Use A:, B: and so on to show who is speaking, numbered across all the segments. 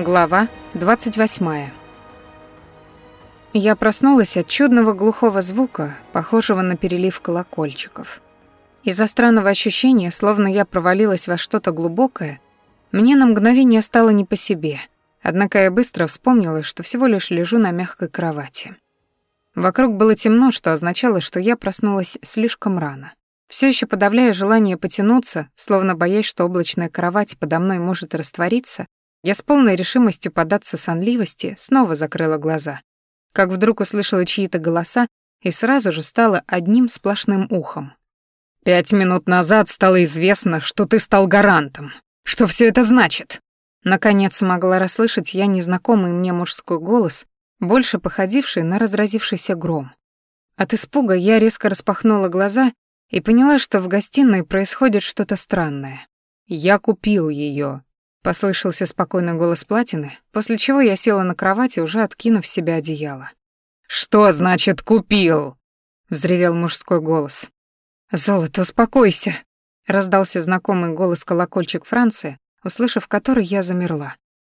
A: Глава 28. Я проснулась от чудного глухого звука, похожего на перелив колокольчиков. Из-за странного ощущения, словно я провалилась во что-то глубокое, мне на мгновение стало не по себе. Однако я быстро вспомнила, что всего лишь лежу на мягкой кровати. Вокруг было темно, что означало, что я проснулась слишком рано. Все еще подавляя желание потянуться, словно боясь, что облачная кровать подо мной может раствориться, я с полной решимостью податься сонливости снова закрыла глаза. Как вдруг услышала чьи-то голоса и сразу же стала одним сплошным ухом. «Пять минут назад стало известно, что ты стал гарантом. Что все это значит?» Наконец смогла расслышать я незнакомый мне мужской голос, больше походивший на разразившийся гром. От испуга я резко распахнула глаза и поняла, что в гостиной происходит что-то странное. Я купил ее, Послышался спокойный голос Платины, после чего я села на кровати, уже откинув в себя одеяло. «Что значит купил?» — взревел мужской голос. «Золото, успокойся!» — раздался знакомый голос колокольчик Франции, услышав который я замерла.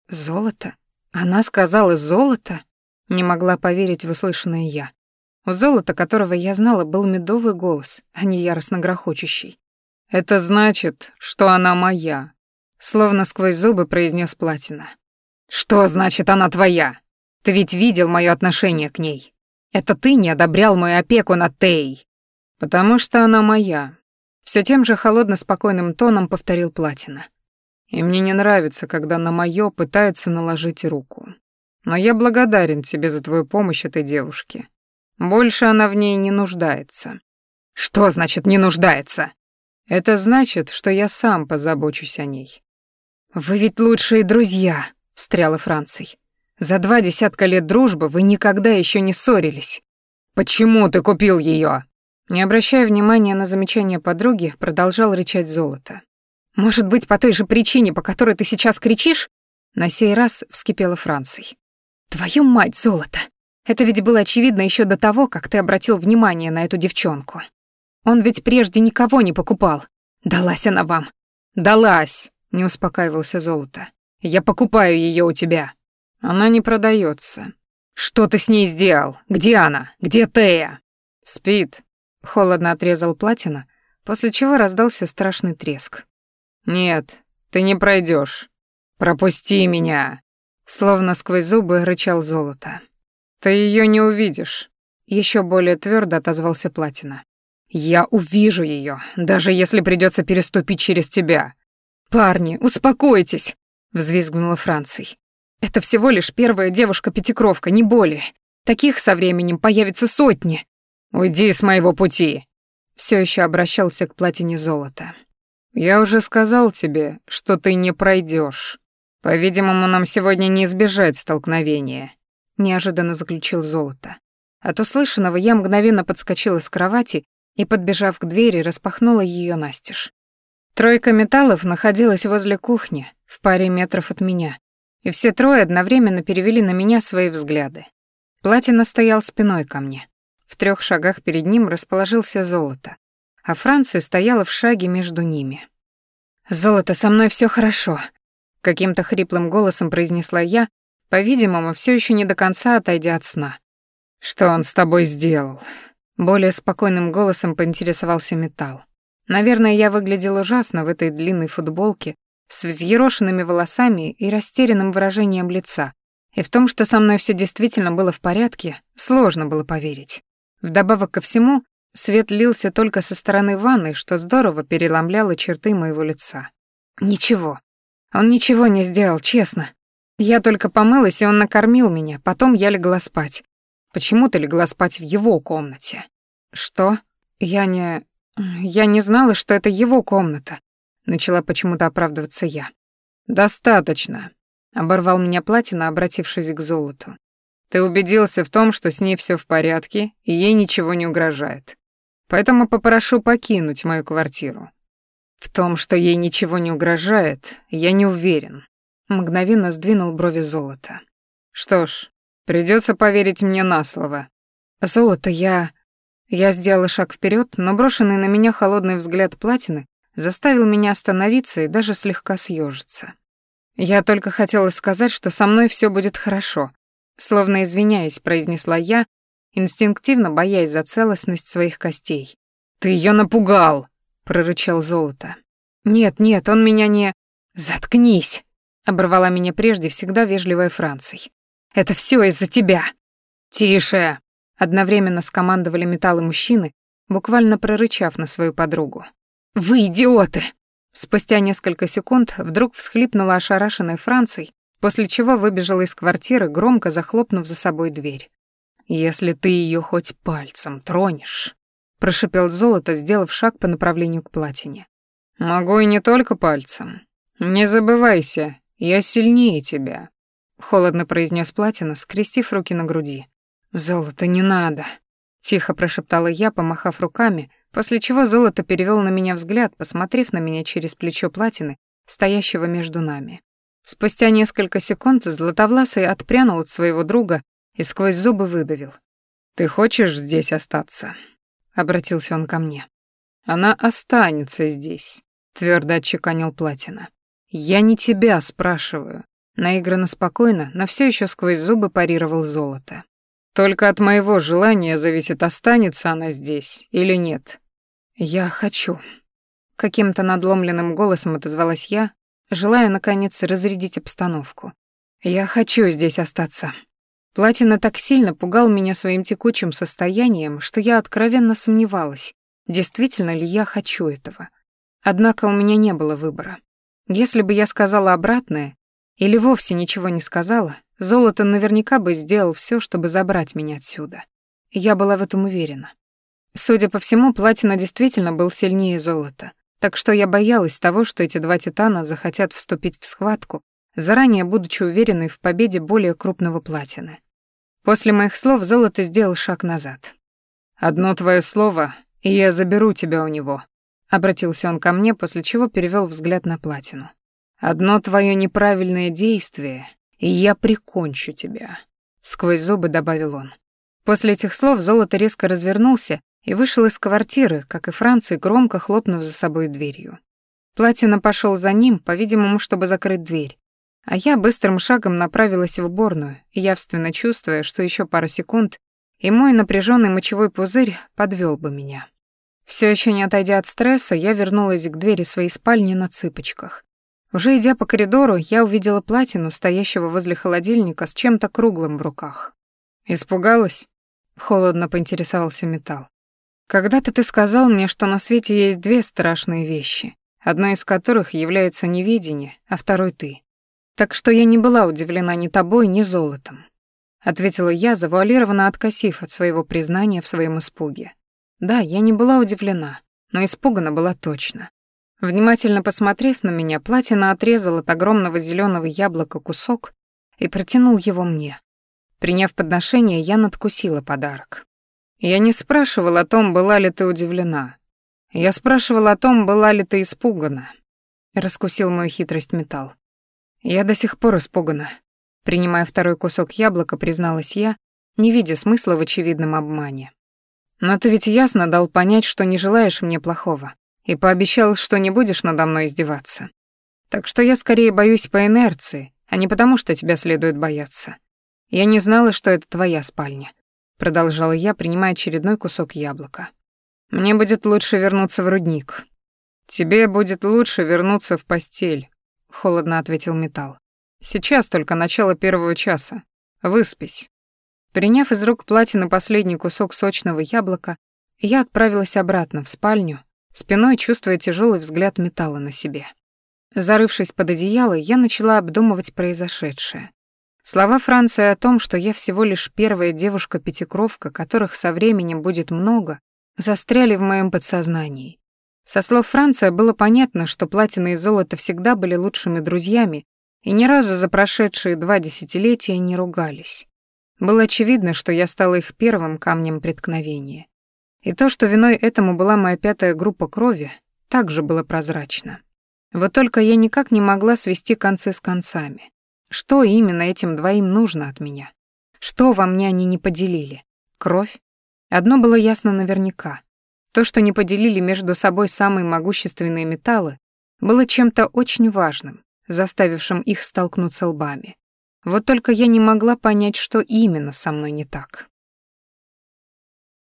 A: «Золото? Она сказала золото?» Не могла поверить в услышанное я. У золота, которого я знала, был медовый голос, а не яростно грохочущий. «Это значит, что она моя», Словно сквозь зубы произнес Платина. «Что значит она твоя? Ты ведь видел моё отношение к ней. Это ты не одобрял мою опеку над Тей. «Потому что она моя», — всё тем же холодно-спокойным тоном повторил Платина. «И мне не нравится, когда на моё пытаются наложить руку. Но я благодарен тебе за твою помощь этой девушке. Больше она в ней не нуждается». «Что значит «не нуждается»?» «Это значит, что я сам позабочусь о ней. «Вы ведь лучшие друзья», — встряла Франций. «За два десятка лет дружбы вы никогда еще не ссорились. Почему ты купил ее? Не обращая внимания на замечание подруги, продолжал рычать золото. «Может быть, по той же причине, по которой ты сейчас кричишь?» На сей раз вскипела Франций. «Твою мать, золото! Это ведь было очевидно еще до того, как ты обратил внимание на эту девчонку. Он ведь прежде никого не покупал. Далась она вам. Далась!» Не успокаивался Золото. «Я покупаю ее у тебя». «Она не продается. «Что ты с ней сделал? Где она? Где Тея?» «Спит», — холодно отрезал Платина, после чего раздался страшный треск. «Нет, ты не пройдешь. Пропусти меня!» Словно сквозь зубы рычал Золото. «Ты ее не увидишь», — еще более твердо отозвался Платина. «Я увижу ее, даже если придется переступить через тебя. «Парни, успокойтесь!» — взвизгнула Франций. «Это всего лишь первая девушка-пятикровка, не более. Таких со временем появится сотни. Уйди с моего пути!» Все еще обращался к платине золота. «Я уже сказал тебе, что ты не пройдешь. По-видимому, нам сегодня не избежать столкновения», — неожиданно заключил золото. От услышанного я мгновенно подскочила с кровати и, подбежав к двери, распахнула ее настежь. Тройка металлов находилась возле кухни, в паре метров от меня, и все трое одновременно перевели на меня свои взгляды. Платина стоял спиной ко мне. В трех шагах перед ним расположился золото, а Франция стояла в шаге между ними. «Золото, со мной все хорошо», — каким-то хриплым голосом произнесла я, по-видимому, все еще не до конца отойдя от сна. «Что он с тобой сделал?» Более спокойным голосом поинтересовался металл. Наверное, я выглядел ужасно в этой длинной футболке с взъерошенными волосами и растерянным выражением лица. И в том, что со мной все действительно было в порядке, сложно было поверить. Вдобавок ко всему, свет лился только со стороны ванны, что здорово переломляло черты моего лица. Ничего. Он ничего не сделал, честно. Я только помылась, и он накормил меня, потом я легла спать. Почему-то легла спать в его комнате. Что? Я не... «Я не знала, что это его комната», — начала почему-то оправдываться я. «Достаточно», — оборвал меня Платина, обратившись к золоту. «Ты убедился в том, что с ней все в порядке, и ей ничего не угрожает. Поэтому попрошу покинуть мою квартиру». «В том, что ей ничего не угрожает, я не уверен», — мгновенно сдвинул брови золота. «Что ж, придется поверить мне на слово». «Золото, я...» Я сделала шаг вперед, но брошенный на меня холодный взгляд платины заставил меня остановиться и даже слегка съежиться. Я только хотела сказать, что со мной все будет хорошо. Словно извиняясь, произнесла я, инстинктивно боясь за целостность своих костей. «Ты ее напугал!» — прорычал золото. «Нет, нет, он меня не...» «Заткнись!» — оборвала меня прежде всегда вежливая Франций. «Это все из-за тебя!» «Тише!» — одновременно скомандовали металлы мужчины, буквально прорычав на свою подругу. «Вы идиоты!» Спустя несколько секунд вдруг всхлипнула ошарашенная Франций, после чего выбежала из квартиры, громко захлопнув за собой дверь. «Если ты ее хоть пальцем тронешь», — прошипел золото, сделав шаг по направлению к платине. «Могу и не только пальцем. Не забывайся, я сильнее тебя», — холодно произнес платина, скрестив руки на груди. «Золото, не надо», — тихо прошептала я, помахав руками, после чего золото перевел на меня взгляд, посмотрев на меня через плечо платины, стоящего между нами. Спустя несколько секунд Златовласый отпрянул от своего друга и сквозь зубы выдавил. «Ты хочешь здесь остаться?» — обратился он ко мне. «Она останется здесь твердо отчеканил Платина. Я не тебя спрашиваю. Наигранно спокойно, но все еще сквозь зубы парировал золото. Только от моего желания зависит, останется она здесь или нет. Я хочу. Каким-то надломленным голосом отозвалась я, желая, наконец, разрядить обстановку. Я хочу здесь остаться. Платина так сильно пугал меня своим текучим состоянием, что я откровенно сомневалась, действительно ли я хочу этого. Однако у меня не было выбора. Если бы я сказала обратное или вовсе ничего не сказала, Золото наверняка бы сделал все, чтобы забрать меня отсюда. Я была в этом уверена. Судя по всему, Платина действительно был сильнее Золота, так что я боялась того, что эти два титана захотят вступить в схватку, заранее будучи уверенной в победе более крупного Платины. После моих слов Золото сделал шаг назад. «Одно твое слово, и я заберу тебя у него», Обратился он ко мне, после чего перевел взгляд на платину. «Одно твое неправильное действие, и я прикончу тебя», — сквозь зубы добавил он. После этих слов Золото резко развернулся и вышел из квартиры, как и Франций, громко хлопнув за собой дверью. Платина пошел за ним, по-видимому, чтобы закрыть дверь, а я быстрым шагом направилась в уборную, явственно чувствуя, что еще пара секунд, и мой напряженный мочевой пузырь подвел бы меня. Все еще не отойдя от стресса, я вернулась к двери своей спальни на цыпочках. Уже идя по коридору, я увидела платину, стоящего возле холодильника с чем-то круглым в руках. «Испугалась?» — холодно поинтересовался металл. «Когда-то ты сказал мне, что на свете есть две страшные вещи, одной из которых является невидение, а второй — ты. Так что я не была удивлена ни тобой, ни золотом», — ответила я, завуалированно откосив от своего признания в своем испуге. Да, я не была удивлена, но испугана была точно. Внимательно посмотрев на меня, Платина отрезал от огромного зеленого яблока кусок и протянул его мне. Приняв подношение, я надкусила подарок. Я не спрашивал о том, была ли ты удивлена. Я спрашивал о том, была ли ты испугана. Раскусил мою хитрость металл. Я до сих пор испугана. Принимая второй кусок яблока, призналась я, не видя смысла в очевидном обмане. Но ты ведь ясно дал понять, что не желаешь мне плохого, и пообещал, что не будешь надо мной издеваться. Так что я скорее боюсь по инерции, а не потому, что тебя следует бояться. Я не знала, что это твоя спальня, продолжала я, принимая очередной кусок яблока. Мне будет лучше вернуться в рудник. Тебе будет лучше вернуться в постель, холодно ответил металл. Сейчас только начало первого часа. Выспись. Приняв из рук платины последний кусок сочного яблока, я отправилась обратно в спальню, спиной чувствуя тяжелый взгляд металла на себе. Зарывшись под одеяло, я начала обдумывать произошедшее. Слова Франции о том, что я всего лишь первая девушка-пятикровка, которых со временем будет много, застряли в моем подсознании. Со слов Франция было понятно, что платина и золото всегда были лучшими друзьями и ни разу за прошедшие два десятилетия не ругались. Было очевидно, что я стала их первым камнем преткновения. И то, что виной этому была моя пятая группа крови, также было прозрачно. Вот только я никак не могла свести концы с концами. Что именно этим двоим нужно от меня? Что во мне они не поделили? Кровь? Одно было ясно наверняка. То, что не поделили между собой самые могущественные металлы, было чем-то очень важным, заставившим их столкнуться лбами. Вот только я не могла понять, что именно со мной не так.